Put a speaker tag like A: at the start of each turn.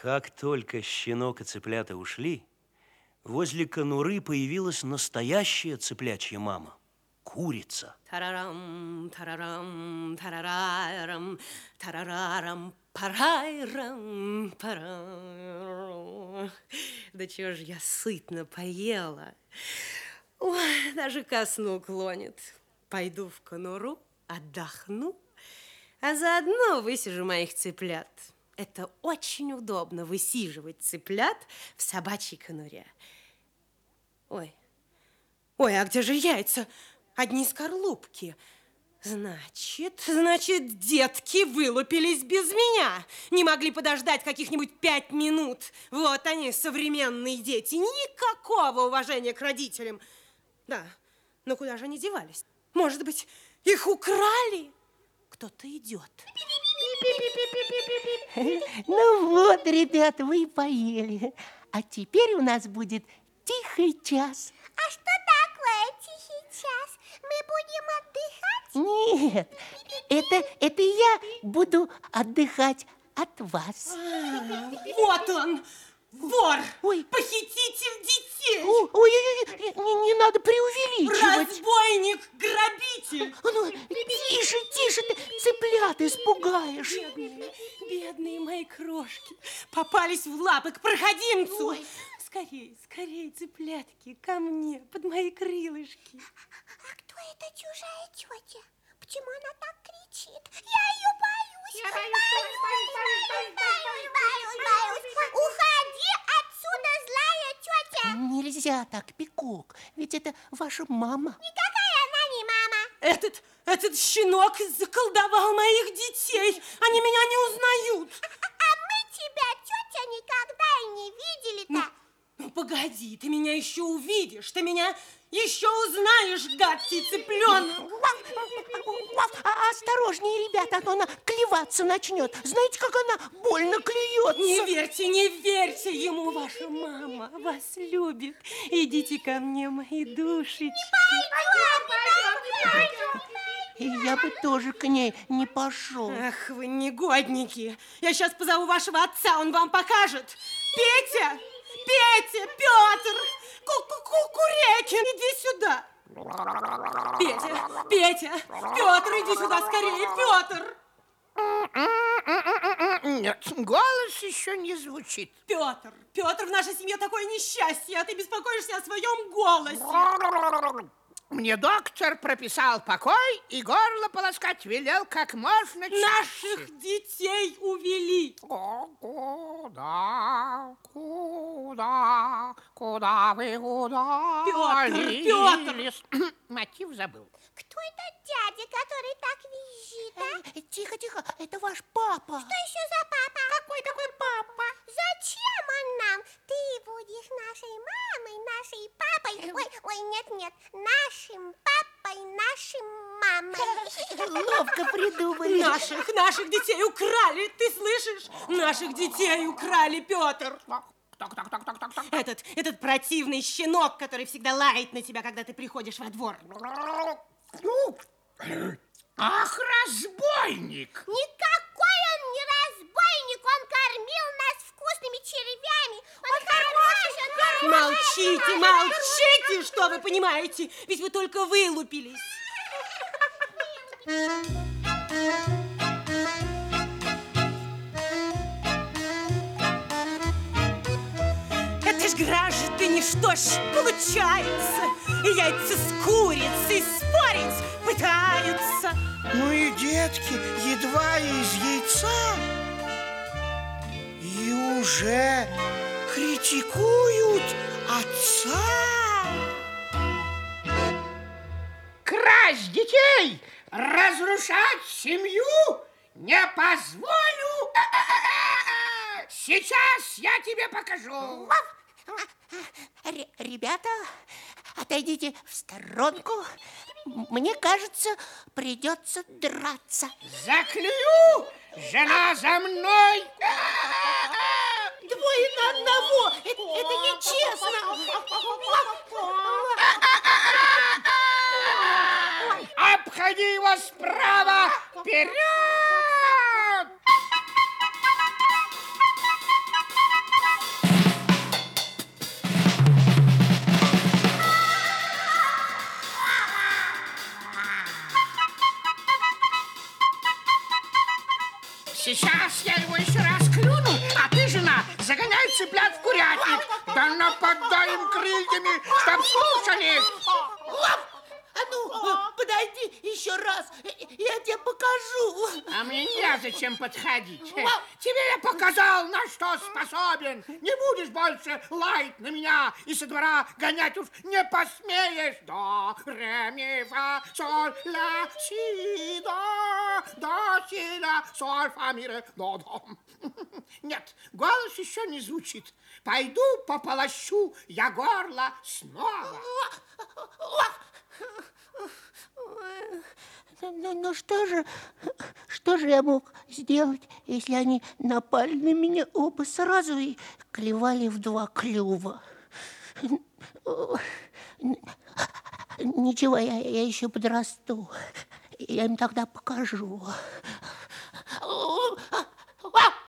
A: Как только щенок и цыплята ушли, возле конуры появилась настоящая цыплячья мама – курица.
B: Тарарам, тарарам, тарарарам, тарарарам, парайрам, парам. Да чего же я сытно поела. Ой, даже ко сну клонит. Пойду в конуру, отдохну, а заодно высижу моих цыплят. Это очень удобно высиживать цыплят в собачьей конуре. Ой, ой, а где же яйца? Одни скорлупки. Значит, значит, детки вылупились без меня. Не могли подождать каких-нибудь пять минут. Вот они, современные дети. Никакого уважения к родителям. Да, но куда же они девались? Может быть, их украли? Кто-то идет.
C: Ну вот, ребята, вы и поели. А теперь у нас будет тихий час.
D: А что такое тихий час? Мы будем
C: Нет,
D: отдыхать?
C: это, это я буду отдыхать от вас.
B: Вот он, вор,
C: Ой.
B: похититель детей,
C: Ой, ой, ой, не, не надо преувеличивать.
B: разбойник, грабитель.
C: Ну, тише, цыплят испугаешь.
B: Бедные, бедные мои крошки попались в лапы к проходимцу.
C: Ой.
B: Скорей, скорей, цыплятки, ко мне, под мои крылышки.
D: А кто эта чужая тетя? Почему она так кричит? Я ее боюсь. Я боюсь, боюсь, боюсь, боюсь, боюсь, боюсь. Уходи отсюда, злая тетя.
C: Нельзя так, Пикок, ведь это ваша мама.
D: Мама.
B: Этот, этот щенок заколдовал моих детей. Они меня не узнают.
D: А мы тебя, тетя, никогда и не видели-то.
B: Ну, погоди, ты меня еще увидишь. Ты меня еще узнаешь, гадкий цыпленок.
C: А, осторожнее, ребята, а то она клеваться начнет. Знаете, как она больно клюется?
B: Не верьте, не верьте ему, ваша мама вас любит. Идите ко мне, мои душечки.
C: И я бы тоже к ней не пошел.
B: Ах, вы негодники. Я сейчас позову вашего отца, он вам покажет. Петя! Петя! Петр! Ку-ку-ку-курекин, иди сюда. Петя! Петя! Петр, иди сюда скорее, Петр!
E: Нет, голос еще не звучит.
B: Петр! Петр, в нашей семье такое несчастье, а ты беспокоишься о своем голосе.
E: Мне доктор прописал покой и горло полоскать велел как можно чаще.
B: Наших детей увели.
E: О, Куда, куда, куда вы куда?
B: Петр,
E: лились? Мотив забыл.
D: Кто этот дядя, который так визжит, а?
C: Э, Тихо, тихо, это ваш папа.
D: Что еще за папа? Какой такой папа? Зачем он нам? Ты будешь нашей мамой, нашей папой. Ой, ой, нет, нет, нашим папой, нашим мамой.
C: Ловко придумали.
B: Наших, наших детей украли, ты слышишь? Наших детей украли, Петр.
E: Так, так, так, так, так, так.
B: Этот, этот противный щенок, который всегда лает на тебя, когда ты приходишь во двор.
E: Ах, разбойник!
D: Никакой он не разбойник, он кормил нас вкусными червями. Он хороший, он хороший.
B: Молчите, молчите, что вы понимаете? Ведь вы только вылупились. граждане, что ж получается? Яйца с курицей спорить пытаются.
F: Ну и детки едва из яйца и уже критикуют отца.
E: Красть детей, разрушать семью не позволю. Сейчас я тебе покажу.
C: Ребята, отойдите в сторонку. Мне кажется, придется драться.
E: Заклюю, жена за мной.
C: Двое на одного! Это, это нечестно!
E: Обходи его справа, вперед! Нападай им крыльями, чтоб слушались.
C: А ну, подойди еще раз, я тебе покажу.
E: А мне незачем подходить. Тебе я показал, на что способен. Не будешь больше лаять на меня и со двора гонять уж не посмеешь. До, ре, ми, фа, соль, ля, си, до, до, си, ля, соль, фа, ми, ре, до, до. Нет, голос еще не звучит. Пойду пополощу я горло снова.
C: Ну, ну что же, что же я мог сделать, если они напали на меня оба сразу и клевали в два клюва? Ничего, я, я еще подрасту. Я им тогда покажу.